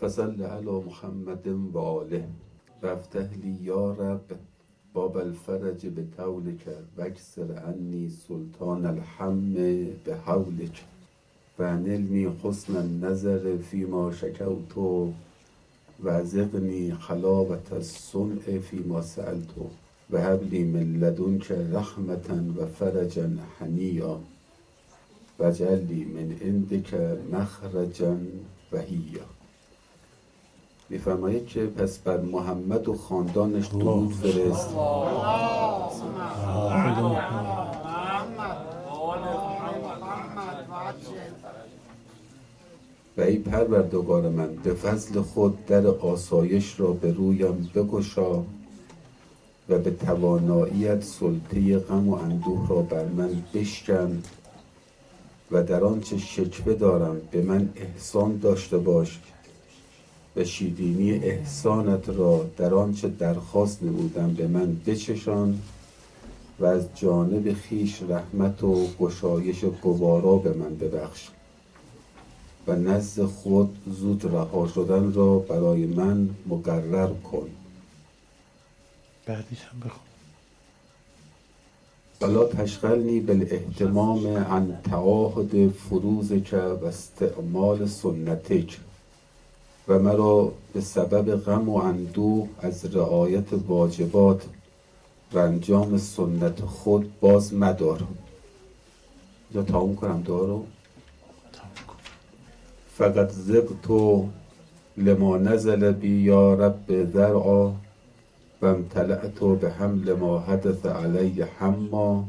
فصل علی محمد و آله. و افتح لی یا رب باب الفرج به طولک و اکسر عنی سلطان الهم به حولک و انلنی حسن النظر فیما شکوت و زقنی خلابة الصنع فیما سألت و هب لی من لدنک رحمة و فرجا هنیا و اجعل لی من عندک مخرجا وحیا میفرماید که پس بر محمد و خاندانش درود فرست. و ای پروردگار من به فضل خود در آسایش را به رویم بگشا و به تواناییت سلطه غم و اندوه را بر من بشکن و در آنچه شکوه دارم به من احسان داشته باش. و شیرینی احسانت را در آنچه درخواست نمودم به من بچشان و از جانب خویش رحمت و گشایش گوارا به من ببخش و نزد خود زود رها شدن را برای من مقرر کن. بعدیش هم بخون. ولا تشغلنی بالاهتمام عن تعاهد فروضک و استعمال سنتک. و مرا به سبب غم و اندوه از رعایت واجبات و انجام سنت خود باز مدار. یا تمام کنم دارو فقط زبت لما نزل بی یا رب ذرعا و امتلأت به حمل ما حدث علی حما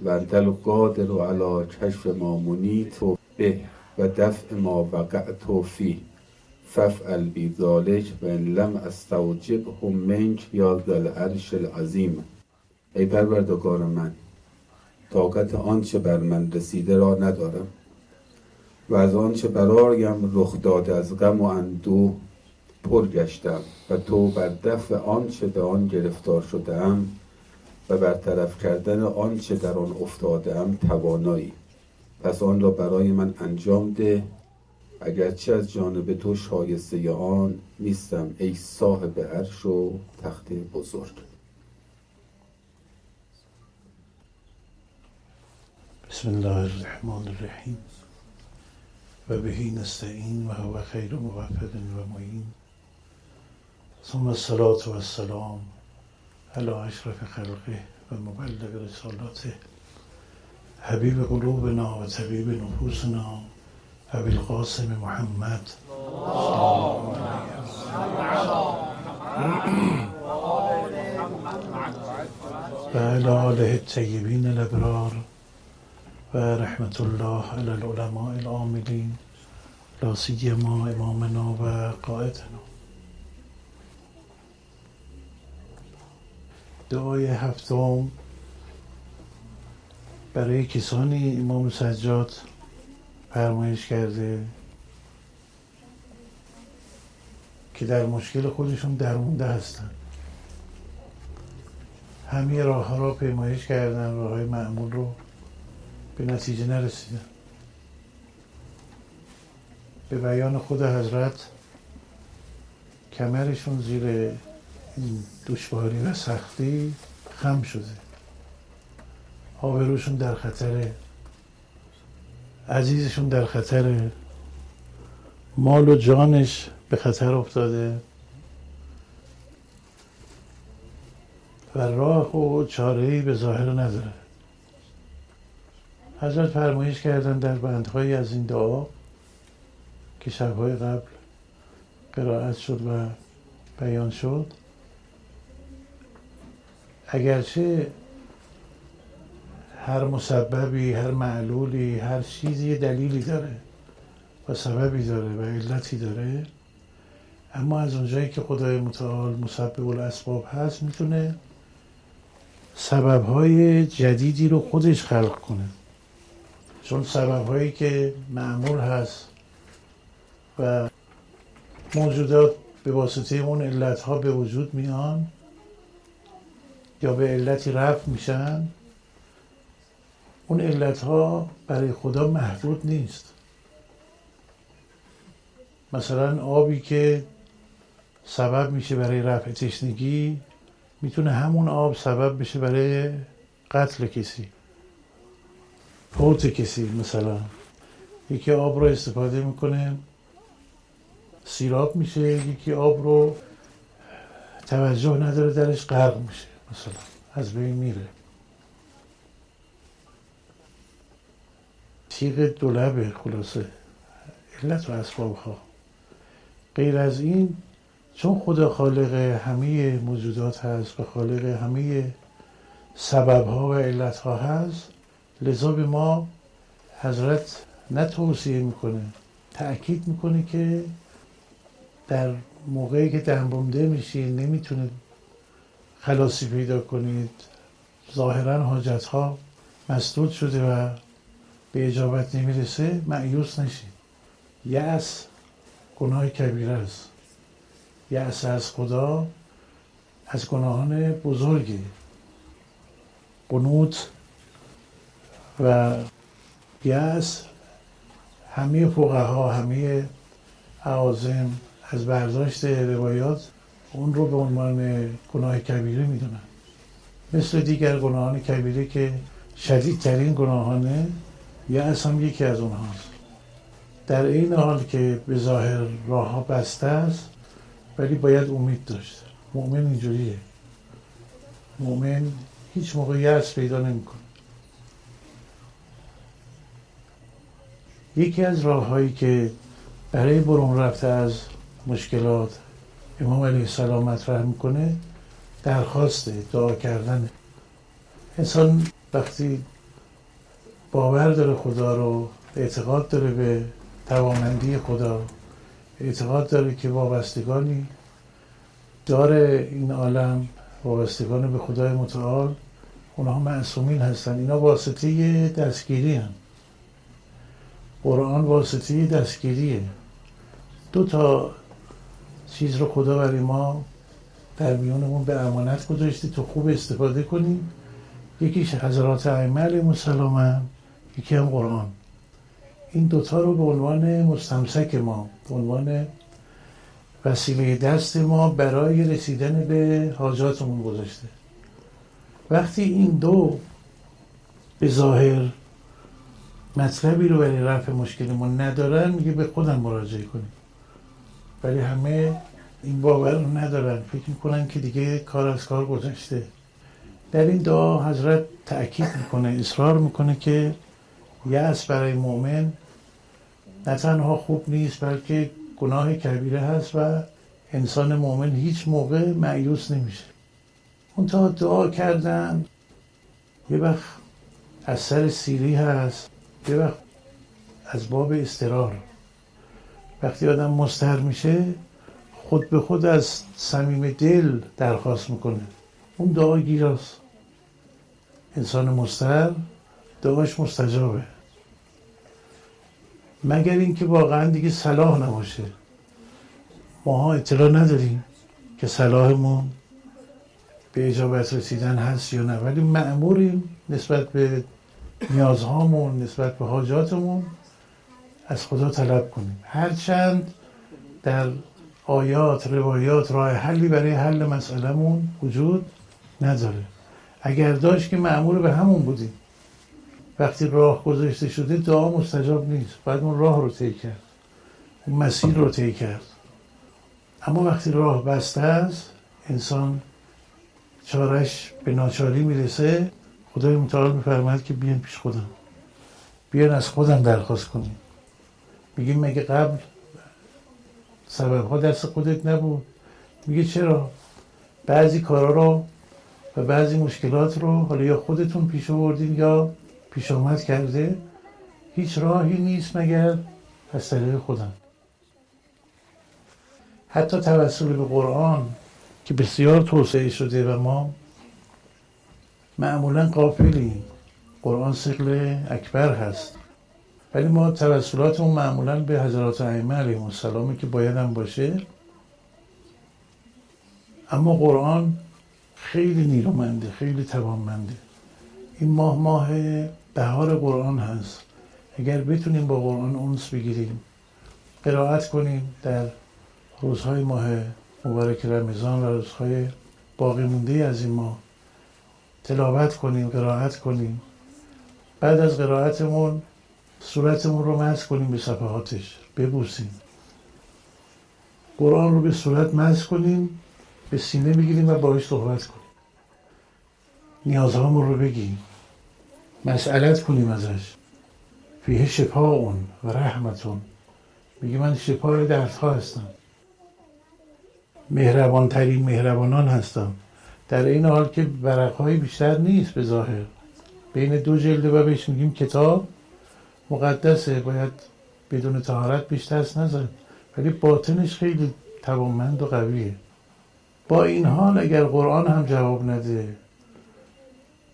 و انت القادر علی کشف ما منیت به و دفع ما وقعت فیه. فافعل بی ذلک و لم استوجبه منک یا ذا العرش العظیم. ای پروردگار من طاقت آنچه بر من رسیده را ندارم و از آنچه برایم رخ داده از غم و اندوه پر گشتم و تو بر دفع آنچه به آن گرفتار شده ام و برطرف کردن آنچه در آن افتاده ام توانایی. پس آن را برای من انجام ده اگرچه از جانب تو شایسته آن نیستم ای صاحب عرش و تخت بزرگ. بسم الله الرحمن الرحیم. و بهی نستعین و هو خیر موفق و معین. ثم الصلاة و السلام علی اشرف خلقه و مبلغ رسالاته. حبیب قلوبنا و طبیب نفوسنا ابی القاسم محمد. و علی آله الطیبین الابرار و رحمت الله علی العلماء العاملین لا سیما امامنا و قائدنا دعای هفتم برای کسانی امام سجاد فرمایش کرده که در مشکل خودشون درمونده هستن. همه راه ها را پیمایش کردن راه های معمول رو به نتیجه نرسیدن. به بیان خود حضرت کمرشون زیر این دشواری و سختی خم شده. آبروشون در خطره عزیزشون در خطره مال و جانش به خطر افتاده و راه و چاره به ظاهر نداره. حضرت فرمایش کردن در بندهایی از این دعا که شبهای قبل قرائت شد و بیان شد اگرچه هر مسببی هر معلولی هر چیزی دلیلی داره و سببی داره و علتی داره. اما از اونجایی که خدای متعال مسبب الاسباب هست می‌تونه سببهای جدیدی رو خودش خلق کنه. چون سببهایی که معمول هست و موجودات به واسطه اون علتها به وجود میان یا به علتی رفع میشن اون علت ها برای خدا محدود نیست. مثلا آبی که سبب میشه برای رفع تشنگی می‌تونه همون آب سبب بشه برای قتل کسی. فوت کسی مثلا. یکی آب رو استفاده می‌کنه سیراب میشه یکی آب رو توجه نداره درش غرق میشه مثلا. از بین میره. تیغ دولبه خلاصه. علت و اسباب ها غیر از این چون خدا خالق همه موجودات هست و خالق همه سبب ها و علت ها هست لذا به ما حضرت نه توصیه می‌کنه تأکید می‌کنه که در موقعی که دنبونده میشین نمی‌تونید خلاصی پیدا کنید. ظاهرا حاجت ها مسدود شده و به اجابت نمی‌رسه معیوس نشید یأس گناه کبیره است. یأس از خدا از گناهان بزرگی قنوت و یأس همه فقها همه عوازم از برداشت روایات اون رو به عنوان گناه کبیره می‌دونن. مثل دیگر گناهان کبیره که شدیدترین گناهانه یأس هم یکی از اونهاست در این حال که به ظاهر راه ها بسته است ولی باید امید داشت مؤمن اینجوریه. مؤمن هیچ موقع یأس پیدا نمی‌کنه. یکی از راههایی که برای برون رفته از مشکلات امام علیه السلام مطرح می‌کنه درخواسته دعا کردن. انسان وقتی باور داره خدا رو اعتقاد داره به توانمندی خدا. اعتقاد داره که وابستگانی داره این عالم وابستگان به خدای متعال. اونها معصومین هستن. اینا واسطه دستگیری هم قرآن واسطه دستگیریه. دو تا چیز رو خدا برای ما در میونمون به امانت گذاشته تو خوب استفاده کنیم. یکیش حضرات ائمه علیهم السلام یکی هم قرآن. این دوتا رو به عنوان مستمسک ما به عنوان وسیله دست ما برای رسیدن به حاجاتمون گذاشته. وقتی این دو به ظاهر مطلبی رو برای رفع مشکلمون ندارن میگه به خودم مراجعه کنیم. ولی همه این باور رو ندارن. فکر می‌کنن که دیگه کار از کار گذشته. در این دعا حضرت تأکید می‌کنه اصرار می‌کنه که یأس برای مؤمن نه تنها خوب نیست بلکه گناه کبیره هست و انسان مؤمن هیچ موقع معیوس نمیشه. تا دعا کردن یه وقت از سر سیری هست یه وقت از باب استرار. وقتی آدم مستر میشه خود به خود از صمیم دل درخواست می‌کنه. اون دعا گیراست. انسان مستر دعاش مستجابه. مگر اینکه واقعا دیگه صلاح نباشه. ماها اطلاع نداریم که صلاحمون به اجابت رسیدن هست یا نه ولی معموریم نسبت به نیازهامون نسبت به حاجاتمون از خدا طلب کنیم. هرچند در آیات روایات راه حلی برای حل مسئلهمون وجود نداره. اگر داشت که معمول به همون بودیم. وقتی راه گذاشته شده دعا مستجاب نیست. باید اون راه رو طی کرد. اون مسیر رو طی کرد. اما وقتی راه بسته است انسان چارش به ناچاری می‌رسه. خدای متعال میفرماید که بیان پیش خودم. بیان از خودم درخواست کنیم. میگیم مگه قبل سبب ها دست خودت نبود؟ میگه چرا؟ بعضی کارا رو و بعضی مشکلات رو حالا یا خودتون پیش آوردین یا پیش آمد کرده هیچ راهی نیست مگر از طریق خودم. حتی توسل به قرآن که بسیار توسعه شده و ما معمولا قافلیم قرآن سقل اکبر هست. ولی ما توسلاتمون معمولا به حضرات ائمه علیهم السلامی که باید هم باشه. اما قرآن خیلی نیرومنده خیلی توانمنده. این ماه ماه بهار قرآن هست. اگر بتونیم با قرآن اونس بگیریم قرائت کنیم در روزهای ماه مبارک رمضان و روزهای باقی مونده از این ماه. تلاوت کنیم قرائت کنیم. بعد از قرائتمون صورتمون رو مز کنیم به صفحاتش ببوسیم. قرآن رو به صورت مز کنیم به سینه می‌گیریم و باهاش صحبت کنیم. نیازهامون رو بگیم. مسئلت کنیم ازش. فیه شفاون و رحمتون. میگه من شفای دردها هستم. مهربان ترین مهربانان هستم. در این حال که ورقهای بیشتر نیست به ظاهر. بین دو جلده و بهش میگیم کتاب. مقدسه باید بدون تهارت بیشتر نزد ولی باطنش خیلی توانمند و قویه. با این حال اگر قرآن هم جواب نده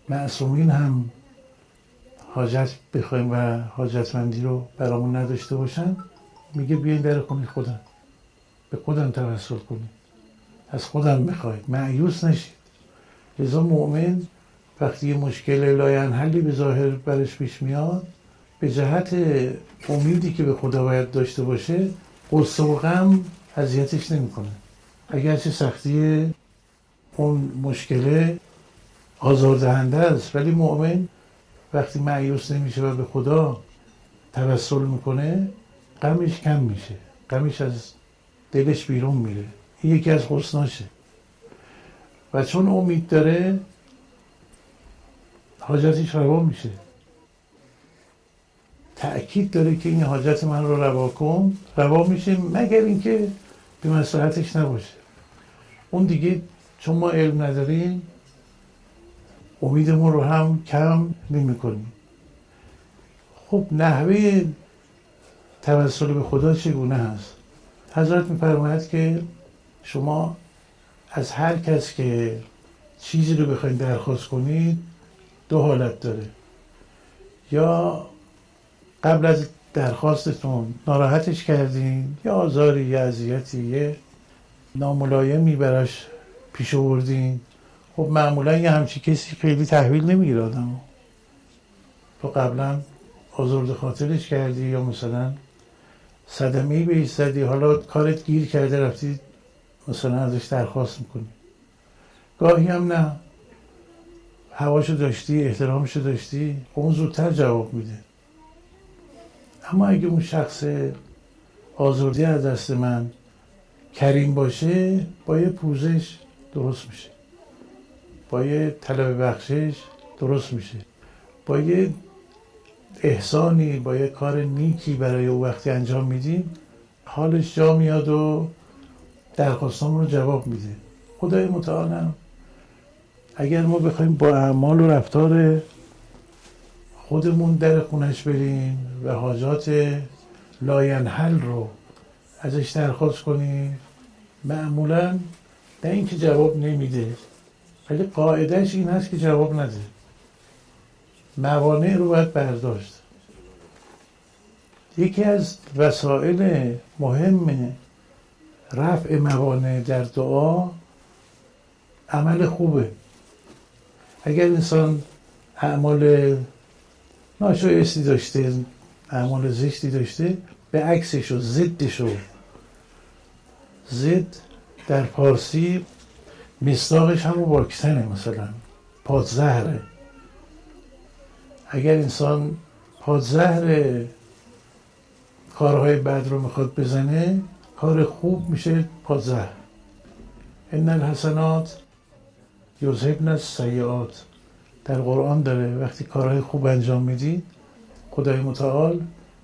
معصومین هم حاجت بخوایم و حاجتمندی رو برامون نداشته باشن میگه بیاین در خونه خودم. به خودم توسل کنید از خودم بخواید معیوس نشید. لذا مؤمن وقتی مشکل حلی به ظاهر برش پیش میاد به جهت امیدی که به خدا باید داشته باشه قصه و غم اذیتش نمی‌کنه. اگرچه سختی اون مشکله آزاردهنده است ولی مؤمن وقتی معیوس نمیشه و به خدا توسل می‌کنه غمش کم میشه. غمش از دلش بیرون میره. این یکی از حسناشه. و چون امید داره حاجتش روا میشه. تأکید داره که این حاجت من رو روا کن. روا میشه مگر اینکه به مسلحتش نباشه. اون دیگه چون ما علم نداریم امیدمون رو هم کم نمی کنیم خب نحوه توسل به خدا چگونه هست حضرت میفرماید که شما از هر کس که چیزی رو بخواید درخواست کنید دو حالت داره. یا قبل از درخواستتون ناراحتش کردین یا آزاری یا اذیتی یه ناملایمی براش پیش آوردین. خب معمولا یه همچی کسی خیلی تحویل نمی‌گیره آدم. تو قبلا آزرد خاطرش کردی یا مثلا صدمه بهش زدی حالا کارت گیر کرده رفتی مثلا ازش درخواست می‌کنی. گاهی هم نه. هواشو داشتی احترامشو داشتی خب اون زودتر جواب میده. اما اگه اون شخص آزردی از دست من کریم باشه با یه پوزش درست میشه. با یه طلب بخشش درست میشه. با یه احسانی با یه کار نیکی برای او وقتی انجام میدیم حالش جا میاد و درخواستان رو جواب میده. خدای متعالم اگر ما بخوایم با اعمال و رفتار خودمون در خونش بریم و حاجات لاینحل رو ازش درخواست کنیم معمولا نه اینکه جواب نمیده ولی قاعدش این هست که جواب نده. موانع رو باید برداشت. یکی از وسایل مهم رفع موانع در دعا عمل خوبه. اگر انسان اعمال ناشایستی داشته اعمال زشتی داشته به عکسش و ضدش و ضد در پارسی مصداقش همون واکسنه مثلا. پادزهره. اگر انسان پادزهر کارهای بد رو می‌خواد بزنه کار خوب میشه پادزهر. ان الحسنات یذهبن السیئات. در قرآن داره وقتی کارهای خوب انجام می‌دید خدای متعال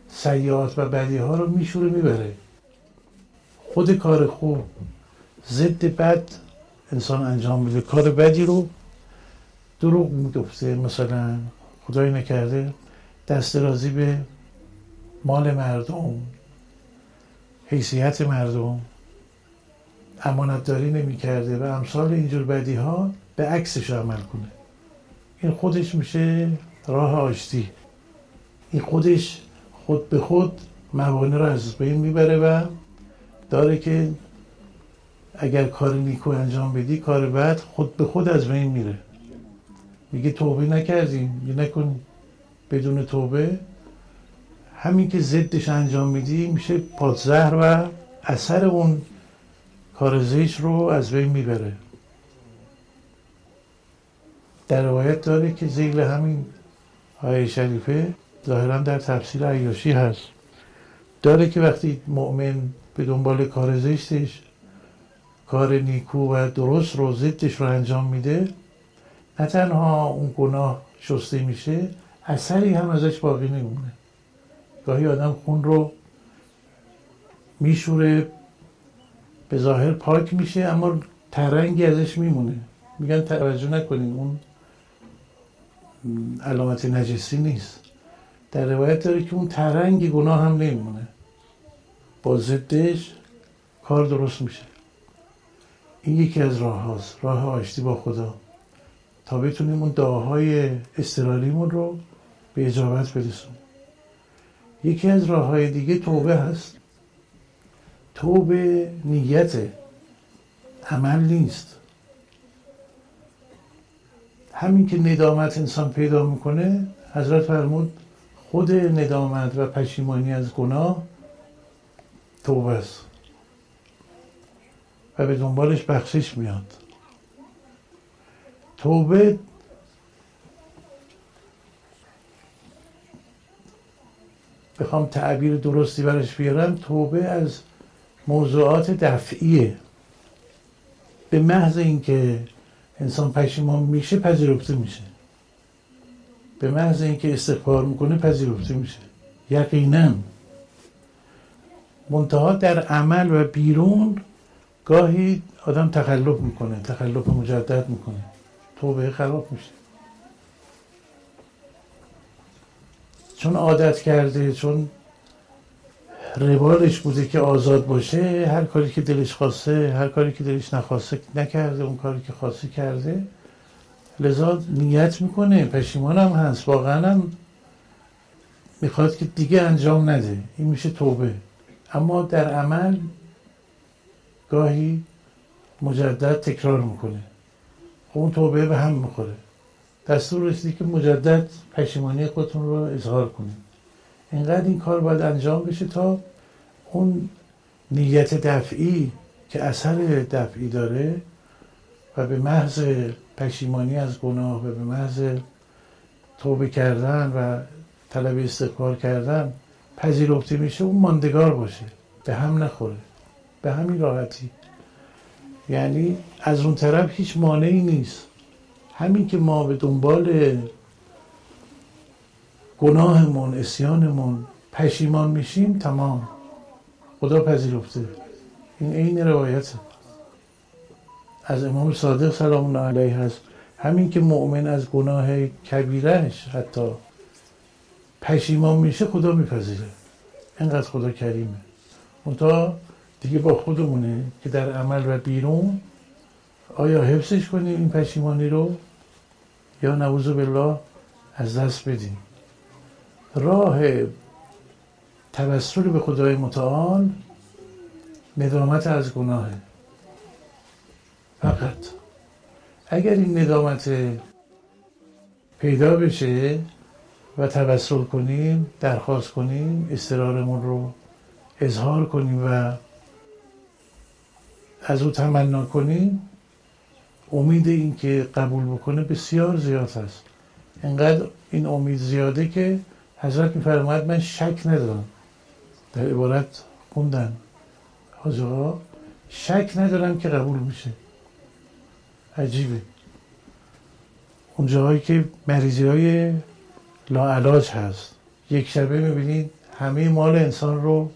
سیئات و بدی ها رو میشوره می‌بره. خود کار خوب ضد بد انسان انجام میده. کار بدی رو دروغ می‌گفته. مثلا خدای نکرده دست رازی به مال مردم حیثیت مردم امانتداری نمی‌کرده و امثال اینجور بدی ها به عکسش عمل کنه. این خودش میشه راه آشتی. این خودش خود به خود موانع رو از بین می‌بره و داره که اگر کار نیکو انجام بدی کار بد خود به خود از بین میره. میگه توبه نکردیم. میگه نکن بدون توبه. همین که ضدش انجام میدی میشه پادزهر و اثر اون کار زیش رو از بین می‌بره. در روایت داره که زیل همین آیه شریفه ظاهرا در تفسیر عیاشی هست. داره که وقتی مؤمن به دنبال کار زشتش کار نیکو و درست رو ضدش رو انجام میده نه تنها اون گناه شسته میشه اثری هم ازش باقی نمونه. گاهی آدم خون رو میشوره به ظاهر پاک میشه اما ترنگی ازش میمونه. میگن توجه نکنین اون علامت نجسی نیست. در روایت داره که اون ترنگی گناه هم نمیمونه. با ضدش کار درست میشه. این یکی از راه هاست. راه آشتی با خدا. تا بتونیم اون دعاهای استرالیمون رو به اجابت برسونیم. یکی از راه های دیگه توبه هست. توبه نیت. عمل نیست. همین که ندامت انسان پیدا می‌کنه حضرت فرمود خود ندامت و پشیمانی از گناه توبه است. به دنبالش بخشش میاد. توبه بخوام تعبیر درستی برش بیارم. توبه از موضوعات دفعیه. به محض اینکه انسان پشیمان میشه پذیرفته میشه. به محض اینکه استغفار می‌کنه پذیرفته میشه. یقینا. منتها در عمل و بیرون گاهی آدم تخلف می‌کنه تخلف مجدد می‌کنه. توبه خراب میشه. چون عادت کرده چون روالش بوده که آزاد باشه هر کاری که دلش خواسته هر کاری که دلش نخواسته نکرده اون کاری که خواسته کرده لذا نیت می‌کنه. پشیمان هم هست واقعا هم می‌خواد که دیگه انجام نده. این میشه توبه. اما در عمل گاهی مجدد تکرار می‌کنه. خب اون توبه به هم می‌خوره. دستور رسیدی که مجدد پشیمانی خودتون رو اظهار کنید. اینقدر این کار باید انجام بشه تا اون نیت دفعی که اثر دفعی داره و به محض پشیمانی از گناه و به محض توبه کردن و طلب استغفار کردن پذیرفته میشه اون ماندگار باشه. به هم نخوره. به همین راحتی. یعنی از اون طرف هیچ مانعی نیست. همین که ما به دنبال گناهمون اسیانمون پشیمان میشیم تمام. خدا پذیرفته. این عین روایت. از امام صادق سلام الله علیه هست همین که مؤمن از گناه کبیرش حتی پشیمان میشه خدا میپذیره. اینقدر خدا کریمه. منتها دیگه با خودمونه که در عمل و بیرون آیا حفظش کنیم این پشیمانی رو یا نعوذ بالله از دست بدیم؟ راه توسل به خدای متعال ندامت از گناهه. فقط اگر این ندامت پیدا بشه و توسل کنیم درخواست کنیم استرارمون رو اظهار کنیم و از او تمنا کنیم امید این که قبول بکنه بسیار زیاد هست. انقدر این امید زیاده که حضرت میفرماید من شک ندارم. در عبارت خوندن. حاجه شک ندارم که قبول میشه. عجیبه. اون جاهایی که مریضی های لاعلاج هست. یک شبه می‌بینید همه مال انسان رو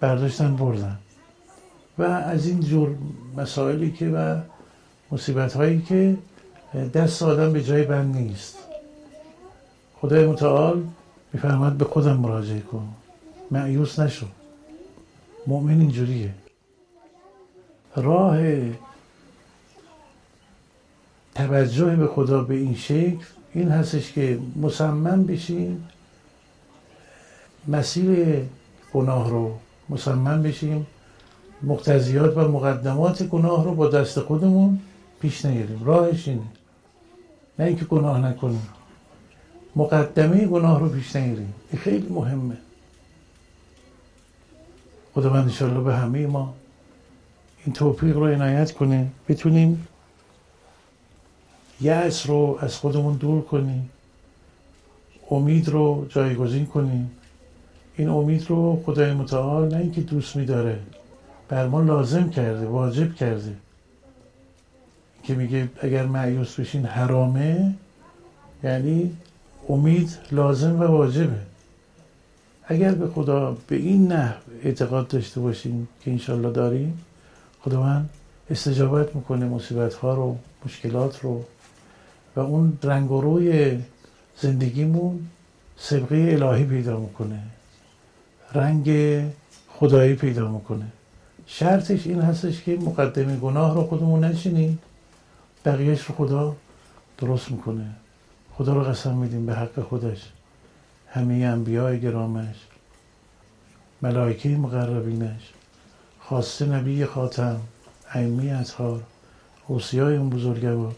برداشتن بردن. و از این جور مسائلی که و مصیبت هایی که دست آدم به جای بند نیست. خدای متعال میفرماد به خودم مراجعه کن. معیوس نشو. مؤمن اینجوریه. راه توجه به خدا به این شکل این هستش که مصمم بشیم مسیر گناه رو مصمم بشیم مقتضیات و مقدمات گناه رو با دست خودمون پیش نگیریم راهش اینه. نه اینکه گناه نکنیم. مقدمه گناه رو پیش نگیریم این خیلی مهمه. خدا من انشالله به همه ما این توفیق رو عنایت کنه. بتونیم یأس رو از خودمون دور کنیم. امید رو جایگزین کنیم. این امید رو خدای متعال نه اینکه دوست میداره بر ما لازم کرده واجب کرده که میگه اگر معیوس بشین حرامه یعنی امید لازم و واجبه. اگر به خدا به این نحو اعتقاد داشته باشیم که انشالله داریم خداوند استجابت می‌کنه مصیبت ها رو مشکلات رو. و اون رنگ و روی زندگیمون سبقه الهی پیدا می‌کنه. رنگ خدایی پیدا می‌کنه. شرطش این هستش که مقدم گناه رو خودمون نشینیم بقیهش رو خدا درست می‌کنه. خدا رو قسم میدیم به حق خودش. همه انبیاء گرامش ملائکه مقربینش خواسته نبی خاتم ائمه اطهار اوصیای اون بزرگوار.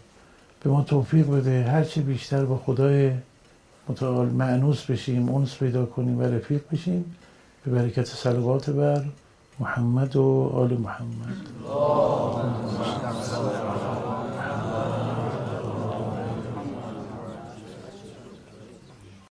به ما توفیق بده هرچی بیشتر با خدای متعال معنوس بشیم اونس پیدا کنیم و رفیق بشیم. به برکت صلوات بر. محمد و آل محمد.